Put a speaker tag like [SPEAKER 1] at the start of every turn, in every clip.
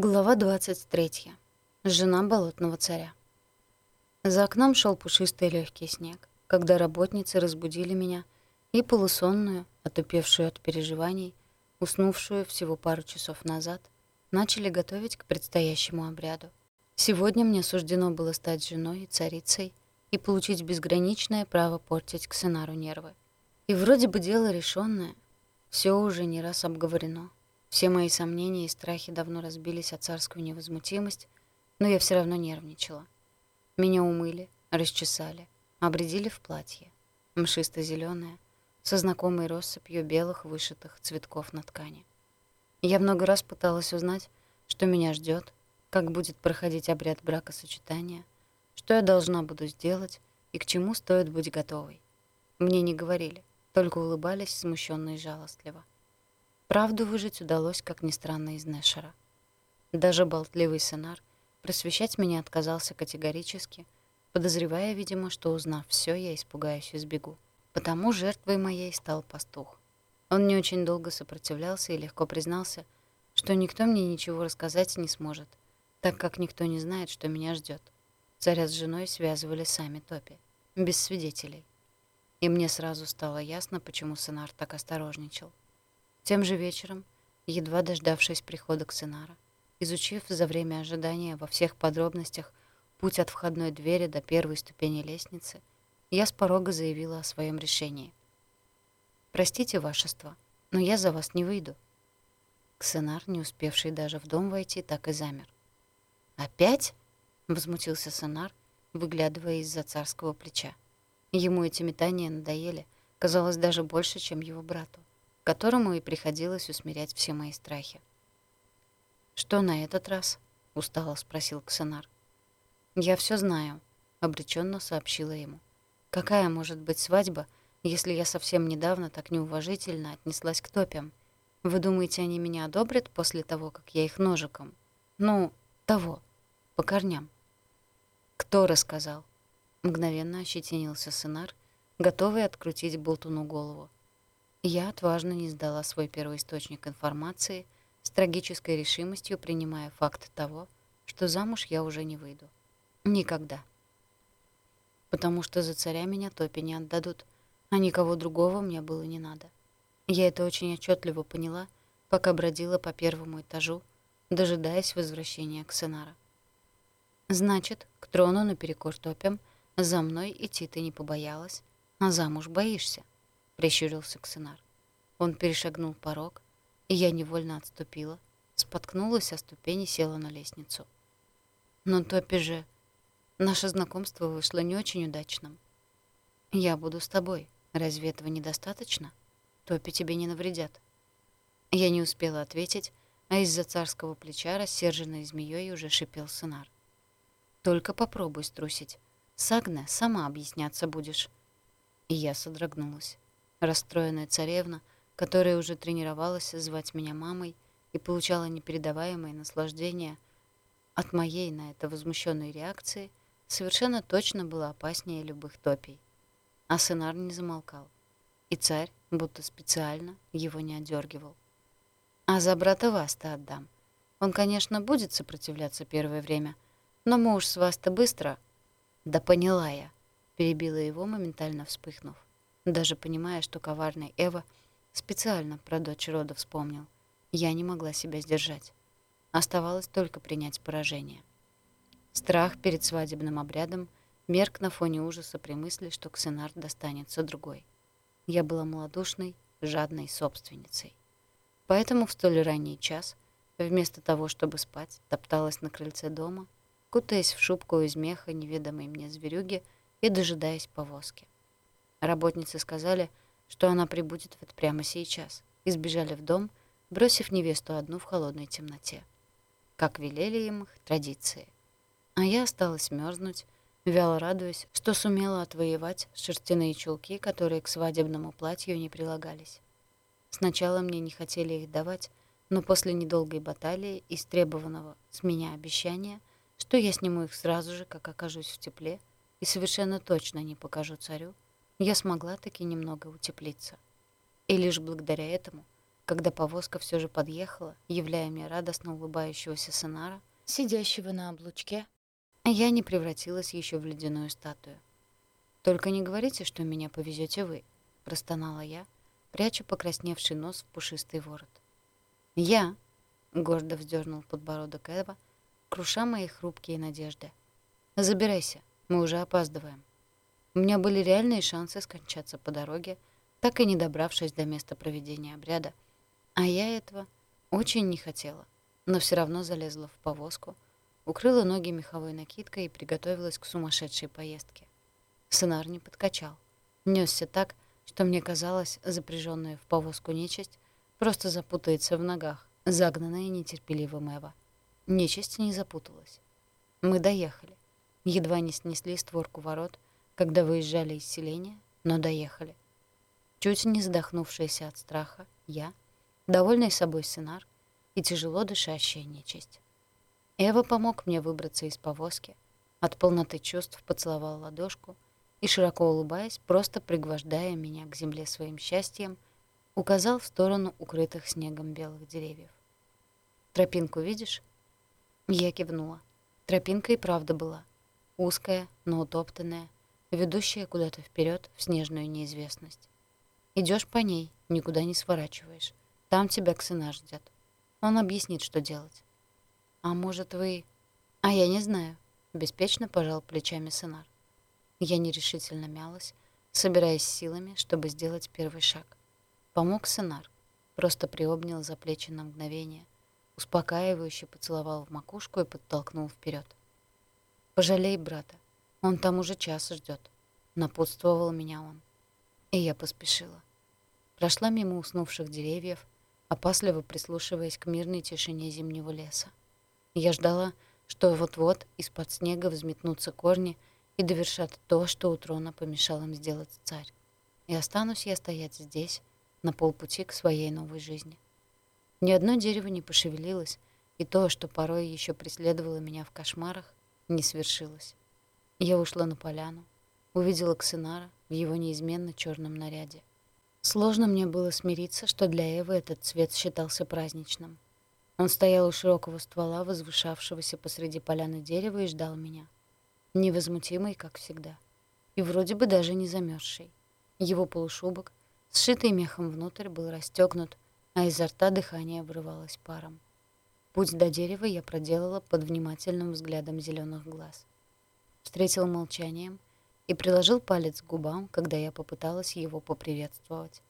[SPEAKER 1] Глава 23. Жена болотного царя. За окном шел пушистый легкий снег, когда работницы разбудили меня и полусонную, отупевшую от переживаний, уснувшую всего пару часов назад, начали готовить к предстоящему обряду. Сегодня мне суждено было стать женой и царицей и получить безграничное право портить Ксенару нервы. И вроде бы дело решенное, все уже не раз обговорено — все мои сомнения и страхи давно разбились о царскую невозмутимость, но я все равно нервничала. Меня умыли, расчесали, обредили в платье, мшисто зеленое со знакомой россыпью белых вышитых цветков на ткани. Я много раз пыталась узнать, что меня ждет, как будет проходить обряд бракосочетания, что я должна буду сделать и к чему стоит быть готовой. Мне не говорили, только улыбались смущенно и жалостливо. Правду выжить удалось, как ни странно, из Нэшера. Даже болтливый сценар просвещать меня отказался категорически, подозревая, видимо, что, узнав все, я испугаюсь и сбегу. Потому жертвой моей стал пастух. Он не очень долго сопротивлялся и легко признался, что никто мне ничего рассказать не сможет, так как никто не знает, что меня ждет. Царя с женой связывали сами Топи, без свидетелей. И мне сразу стало ясно, почему сценар так осторожничал. Тем же вечером, едва дождавшись прихода Ксенара, изучив за время ожидания во всех подробностях путь от входной двери до первой ступени лестницы, я с порога заявила о своем решении. «Простите, вашество, но я за вас не выйду». Ксенар, не успевший даже в дом войти, так и замер. «Опять?» — возмутился Сенар, выглядывая из-за царского плеча. Ему эти метания надоели, казалось, даже больше, чем его брату которому и приходилось усмирять все мои страхи. «Что на этот раз?» — устало спросил Ксенар. «Я все знаю», — обреченно сообщила ему. «Какая может быть свадьба, если я совсем недавно так неуважительно отнеслась к топям? Вы думаете, они меня одобрят после того, как я их ножиком? Ну, того, по корням». «Кто рассказал?» Мгновенно ощетинился Сенар, готовый открутить болтуну голову. Я отважно не сдала свой первоисточник информации, с трагической решимостью принимая факт того, что замуж я уже не выйду. Никогда. Потому что за царя меня топи не отдадут, а никого другого мне было не надо. Я это очень отчетливо поняла, пока бродила по первому этажу, дожидаясь возвращения Ксенара. Значит, к трону наперекор топям за мной идти ты не побоялась, а замуж боишься прищурился Ксенар. Он перешагнул порог, и я невольно отступила, споткнулась о ступени, села на лестницу. Но Топи же... Наше знакомство вышло не очень удачным. Я буду с тобой. Разве этого недостаточно? Топи тебе не навредят. Я не успела ответить, а из-за царского плеча, рассерженной змеей, уже шипел Сенар. «Только попробуй струсить. С Агне сама объясняться будешь». И я содрогнулась. Расстроенная царевна, которая уже тренировалась звать меня мамой и получала непередаваемое наслаждение от моей на это возмущенной реакции, совершенно точно была опаснее любых топий. А сынар не замолкал. И царь, будто специально, его не отдергивал. «А за брата вас-то отдам. Он, конечно, будет сопротивляться первое время, но мы уж с вас-то быстро...» «Да поняла я», — перебила его, моментально вспыхнув даже понимая, что коварный Эва специально про дочь рода вспомнил. Я не могла себя сдержать. Оставалось только принять поражение. Страх перед свадебным обрядом мерк на фоне ужаса при мысли, что Ксенар достанется другой. Я была малодушной, жадной собственницей. Поэтому в столь ранний час, вместо того, чтобы спать, топталась на крыльце дома, кутаясь в шубку из меха неведомой мне зверюги и дожидаясь повозки. Работницы сказали, что она прибудет вот прямо сейчас, и сбежали в дом, бросив невесту одну в холодной темноте. Как велели им их традиции. А я осталась мерзнуть, вяло радуясь, что сумела отвоевать шерстяные чулки, которые к свадебному платью не прилагались. Сначала мне не хотели их давать, но после недолгой баталии, истребованного с меня обещания, что я сниму их сразу же, как окажусь в тепле, и совершенно точно не покажу царю, я смогла таки немного утеплиться. И лишь благодаря этому когда повозка все же подъехала, являя мне радостно улыбающегося Сонара, сидящего на облучке, я не превратилась еще в ледяную статую. «Только не говорите, что меня повезете вы», — простонала я, пряча покрасневший нос в пушистый ворот. «Я», — гордо вздернул подбородок Эва, круша мои хрупкие надежды. «Забирайся, мы уже опаздываем». У меня были реальные шансы скончаться по дороге, так и не добравшись до места проведения обряда, а я этого очень не хотела, но все равно залезла в повозку, укрыла ноги меховой накидкой и приготовилась к сумасшедшей поездке. Сценар не подкачал. Несся так, что мне казалось, запряженная в повозку нечисть просто запутается в ногах, загнанная нетерпеливым Эва. Нечисть не запуталась. Мы доехали. Едва не снесли створку ворот, когда выезжали из селения, но доехали. Чуть не задохнувшаяся от страха, я, довольный собой сценар и тяжело дышащая нечисть. Эва помог мне выбраться из повозки, от полноты чувств поцеловал ладошку — и, широко улыбаясь, просто пригвождая меня к земле своим счастьем, указал в сторону укрытых снегом белых деревьев. «Тропинку видишь?» Я кивнула. Тропинка и правда была. Узкая, но утоптанная, ведущая куда-то вперед в снежную неизвестность. Идешь по ней, никуда не сворачиваешь. Там тебя Ксена ждет. Он объяснит, что делать. А может, вы... А я не знаю. Беспечно пожал плечами Сенар. Я нерешительно мялась, собираясь силами, чтобы сделать первый шаг. Помог Сенар, просто приобнял за плечи на мгновение, успокаивающе поцеловал в макушку и подтолкнул вперед. «Пожалей брата, он там уже час ждет», — напутствовал меня он. И я поспешила. Прошла мимо уснувших деревьев, опасливо прислушиваясь к мирной тишине зимнего леса. Я ждала, что вот-вот из-под снега взметнутся корни — и довершат то, что у трона помешал им сделать царь. И останусь я стоять здесь, на полпути к своей новой жизни. Ни одно дерево не пошевелилось, и то, что порой еще преследовало меня в кошмарах, не свершилось. Я ушла на поляну, увидела Ксенара в его неизменно черном наряде. Сложно мне было смириться, что для Эвы этот цвет считался праздничным. Он стоял у широкого ствола, возвышавшегося посреди поляны дерева, и ждал меня — невозмутимый, как всегда, и вроде бы даже не замерзший. Его полушубок, сшитый мехом внутрь, был расстегнут, а изо рта дыхание обрывалось паром. Путь до дерева я проделала под внимательным взглядом зеленых глаз. Встретил молчанием и приложил палец к губам, когда я попыталась его поприветствовать.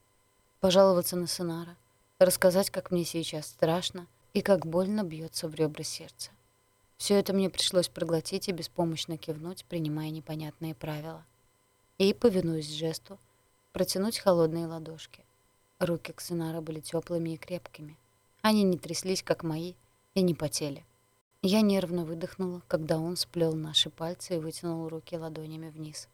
[SPEAKER 1] Пожаловаться на Сенара, рассказать, как мне сейчас страшно и как больно бьется в ребра сердце. Все это мне пришлось проглотить и беспомощно кивнуть, принимая непонятные правила. И, повинуясь жесту, протянуть холодные ладошки. Руки Ксенара были теплыми и крепкими. Они не тряслись, как мои, и не потели. Я нервно выдохнула, когда он сплел наши пальцы и вытянул руки ладонями вниз.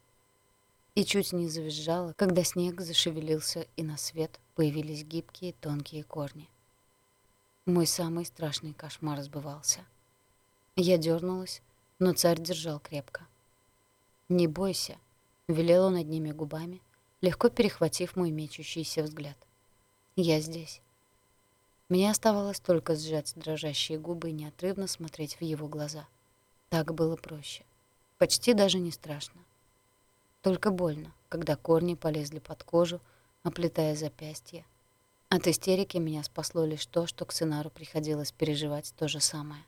[SPEAKER 1] И чуть не завизжала, когда снег зашевелился, и на свет появились гибкие тонкие корни. Мой самый страшный кошмар сбывался. Я дернулась, но царь держал крепко. «Не бойся», — велел он одними губами, легко перехватив мой мечущийся взгляд. «Я здесь». Мне оставалось только сжать дрожащие губы и неотрывно смотреть в его глаза. Так было проще. Почти даже не страшно. Только больно, когда корни полезли под кожу, оплетая запястье. От истерики меня спасло лишь то, что к Сценару приходилось переживать то же самое.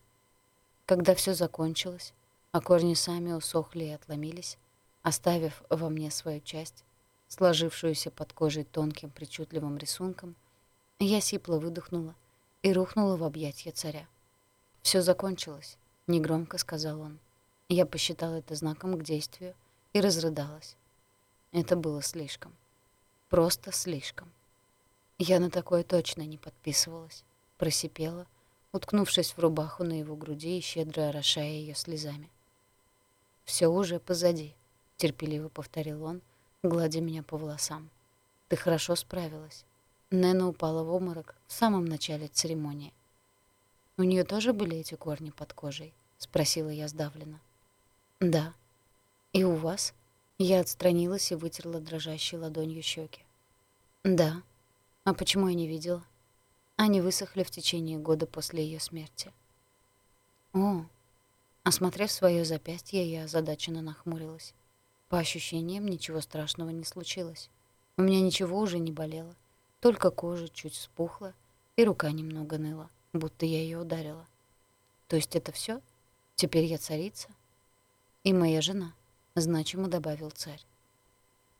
[SPEAKER 1] Когда все закончилось, а корни сами усохли и отломились, оставив во мне свою часть, сложившуюся под кожей тонким причудливым рисунком, я сипло выдохнула и рухнула в объятья царя. Все закончилось», — негромко сказал он. Я посчитала это знаком к действию и разрыдалась. Это было слишком. Просто слишком. Я на такое точно не подписывалась. Просипела, уткнувшись в рубаху на его груди и щедро орошая ее слезами. «Все уже позади», — терпеливо повторил он, гладя меня по волосам. «Ты хорошо справилась». Нэна упала в обморок в самом начале церемонии. «У нее тоже были эти корни под кожей?» — спросила я сдавленно. «Да». «И у вас?» Я отстранилась и вытерла дрожащей ладонью щеки. «Да. А почему я не видела?» Они высохли в течение года после ее смерти. О, осмотрев свое запястье, я озадаченно нахмурилась. По ощущениям, ничего страшного не случилось. У меня ничего уже не болело. Только кожа чуть спухла, и рука немного ныла, будто я ее ударила. То есть это все? Теперь я царица? И моя жена, значимо добавил царь.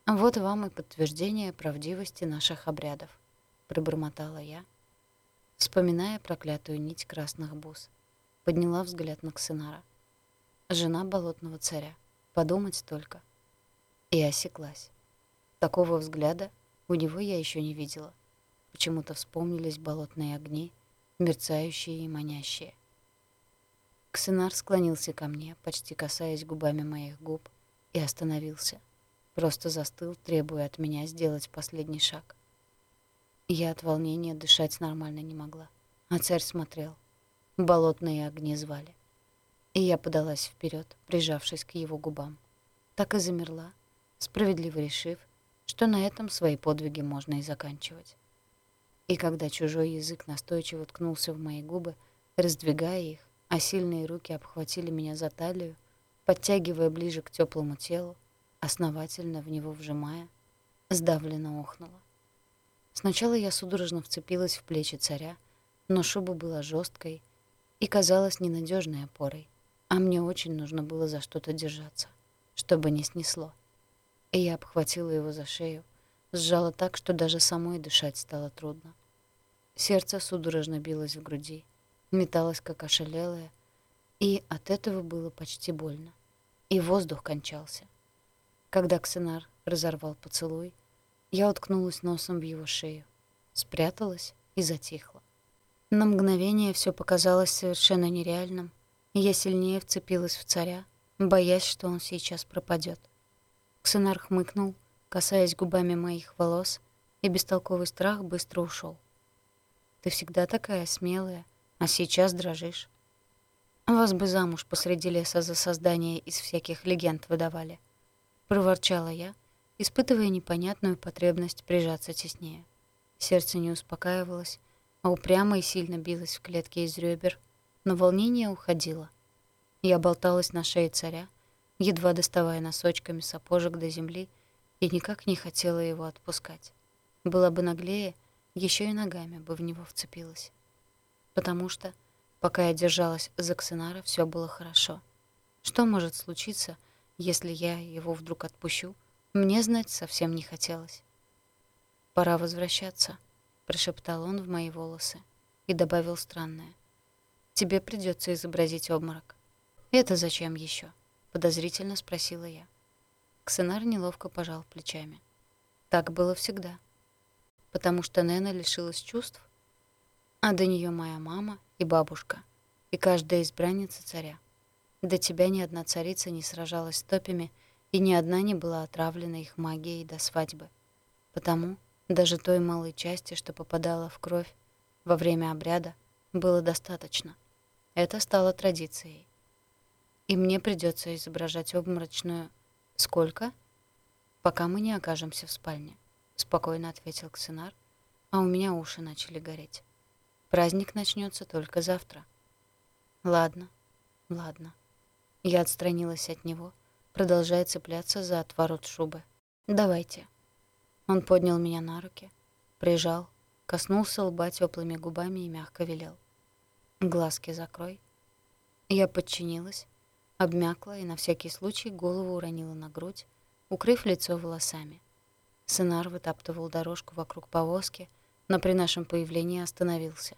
[SPEAKER 1] Вот вам и подтверждение правдивости наших обрядов, пробормотала я, вспоминая проклятую нить красных бус. Подняла взгляд на Ксенара. Жена болотного царя. Подумать только. И осеклась. Такого взгляда у него я еще не видела. Почему-то вспомнились болотные огни, мерцающие и манящие. Ксенар склонился ко мне, почти касаясь губами моих губ, и остановился. Просто застыл, требуя от меня сделать последний шаг. Я от волнения дышать нормально не могла. А царь смотрел. Болотные огни звали. И я подалась вперед, прижавшись к его губам. Так и замерла, справедливо решив, что на этом свои подвиги можно и заканчивать. И когда чужой язык настойчиво ткнулся в мои губы, раздвигая их, а сильные руки обхватили меня за талию, подтягивая ближе к теплому телу, основательно в него вжимая, сдавленно охнула. Сначала я судорожно вцепилась в плечи царя, но шуба была жесткой и казалась ненадежной опорой, а мне очень нужно было за что-то держаться, чтобы не снесло. И я обхватила его за шею, сжала так, что даже самой дышать стало трудно. Сердце судорожно билось в груди, металось как ошалелое, и от этого было почти больно. И воздух кончался. Когда Ксенар разорвал поцелуй, я уткнулась носом в его шею, спряталась и затихла. На мгновение все показалось совершенно нереальным, и я сильнее вцепилась в царя, боясь, что он сейчас пропадет. Ксенар хмыкнул, касаясь губами моих волос, и бестолковый страх быстро ушел. «Ты всегда такая смелая, а сейчас дрожишь. Вас бы замуж посреди леса за создание из всяких легенд выдавали», — проворчала я, — испытывая непонятную потребность прижаться теснее. Сердце не успокаивалось, а упрямо и сильно билось в клетке из ребер, но волнение уходило. Я болталась на шее царя, едва доставая носочками сапожек до земли, и никак не хотела его отпускать. Была бы наглее, еще и ногами бы в него вцепилась. Потому что, пока я держалась за Ксенара, все было хорошо. Что может случиться, если я его вдруг отпущу — мне знать совсем не хотелось. «Пора возвращаться», — прошептал он в мои волосы и добавил странное. «Тебе придется изобразить обморок». «Это зачем еще? Подозрительно спросила я. Ксенар неловко пожал плечами. «Так было всегда. Потому что Нена лишилась чувств, а до нее моя мама и бабушка, и каждая избранница царя. До тебя ни одна царица не сражалась с топями, — и ни одна не была отравлена их магией до свадьбы. Потому даже той малой части, что попадала в кровь во время обряда, было достаточно. Это стало традицией. И мне придется изображать обморочную... Сколько? Пока мы не окажемся в спальне, спокойно ответил Ксенар, а у меня уши начали гореть. Праздник начнется только завтра. Ладно, ладно. Я отстранилась от него — продолжая цепляться за отворот шубы. «Давайте». Он поднял меня на руки, прижал, коснулся лба теплыми губами и мягко велел. «Глазки закрой». Я подчинилась, обмякла и на всякий случай голову уронила на грудь, укрыв лицо волосами. Сценар вытаптывал дорожку вокруг повозки, но при нашем появлении остановился.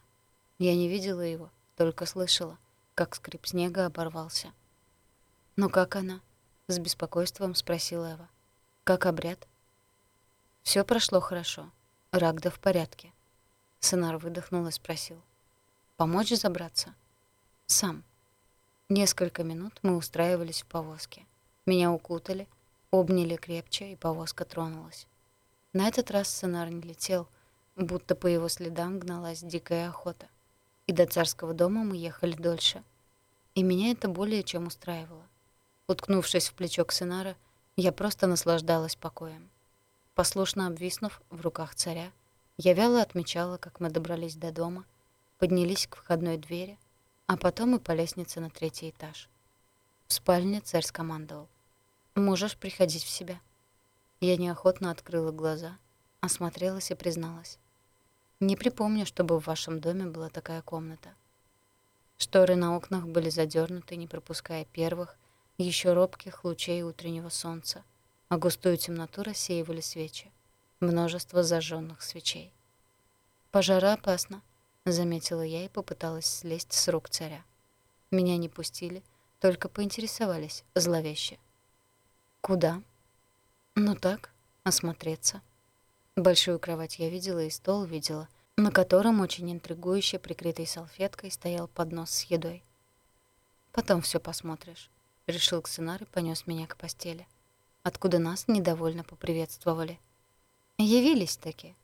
[SPEAKER 1] Я не видела его, только слышала, как скрип снега оборвался. «Ну как она?» с беспокойством спросила Эва. Как обряд? Все прошло хорошо. Рагда в порядке. Сынар выдохнул и спросил. Помочь забраться? Сам. Несколько минут мы устраивались в повозке. Меня укутали, обняли крепче, и повозка тронулась. На этот раз сценар не летел, будто по его следам гналась дикая охота. И до царского дома мы ехали дольше. И меня это более чем устраивало. Уткнувшись в плечо Ксенара, я просто наслаждалась покоем. Послушно обвиснув в руках царя, Я вяло отмечала, как мы добрались до дома, поднялись к входной двери, а потом и по лестнице на третий этаж. В спальне царь скомандовал. «Можешь приходить в себя». Я неохотно открыла глаза, осмотрелась и призналась. «Не припомню, чтобы в вашем доме была такая комната». Шторы на окнах были задернуты, не пропуская первых, еще робких лучей утреннего солнца, а густую темноту рассеивали свечи. Множество зажженных свечей. «Пожара опасно», — заметила я и попыталась слезть с рук царя. Меня не пустили, только поинтересовались зловеще. «Куда?» «Ну так, осмотреться». Большую кровать я видела и стол видела, на котором очень интригующе прикрытой салфеткой стоял поднос с едой. «Потом все посмотришь», — решил Ксенар и понёс меня к постели, откуда нас недовольно поприветствовали. «Явились таки».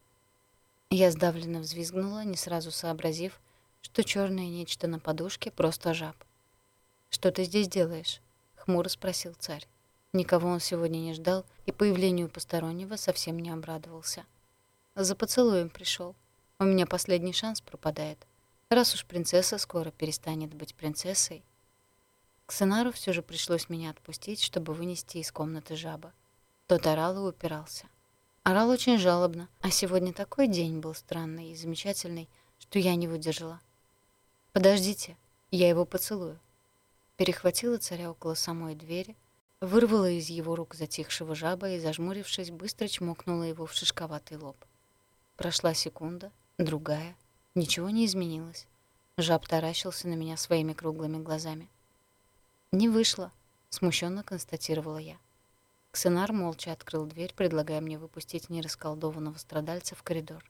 [SPEAKER 1] Я сдавленно взвизгнула, не сразу сообразив, что чёрное нечто на подушке — просто жаб. «Что ты здесь делаешь?» — хмуро спросил царь. Никого он сегодня не ждал и появлению постороннего совсем не обрадовался. За поцелуем пришел. У меня последний шанс пропадает. Раз уж принцесса скоро перестанет быть принцессой. К Сенару все же пришлось меня отпустить, чтобы вынести из комнаты жаба. Тот орал и упирался. Орал очень жалобно, а сегодня такой день был странный и замечательный, что я не выдержала. «Подождите, я его поцелую». Перехватила царя около самой двери, вырвала из его рук затихшего жаба и, зажмурившись, быстро чмокнула его в шишковатый лоб. Прошла секунда, другая. Ничего не изменилось. Жаб таращился на меня своими круглыми глазами. «Не вышло», — смущенно констатировала я. Ксенар молча открыл дверь, предлагая мне выпустить нерасколдованного страдальца в коридор.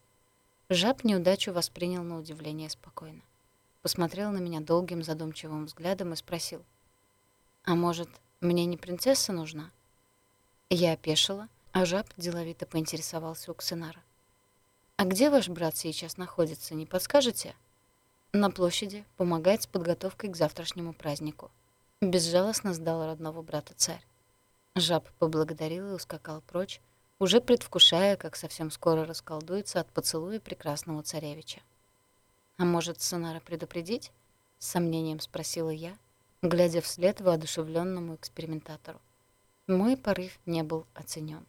[SPEAKER 1] Жаб неудачу воспринял на удивление спокойно. Посмотрел на меня долгим задумчивым взглядом и спросил. «А может, мне не принцесса нужна?» Я опешила, а жаб деловито поинтересовался у Ксенара. «А где ваш брат сейчас находится, не подскажете?» «На площади, помогает с подготовкой к завтрашнему празднику». Безжалостно сдал родного брата царь. Жаб поблагодарил и ускакал прочь, уже предвкушая, как совсем скоро расколдуется от поцелуя прекрасного царевича. «А может, Сонара предупредить?» — с сомнением спросила я, глядя вслед воодушевленному экспериментатору. Мой порыв не был оценен.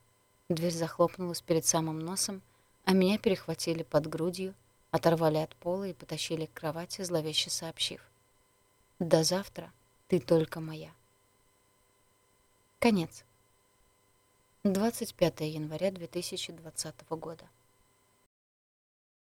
[SPEAKER 1] Дверь захлопнулась перед самым носом, а меня перехватили под грудью, оторвали от пола и потащили к кровати, зловеще сообщив. «До завтра ты только моя». Конец. 25 января 2020 года.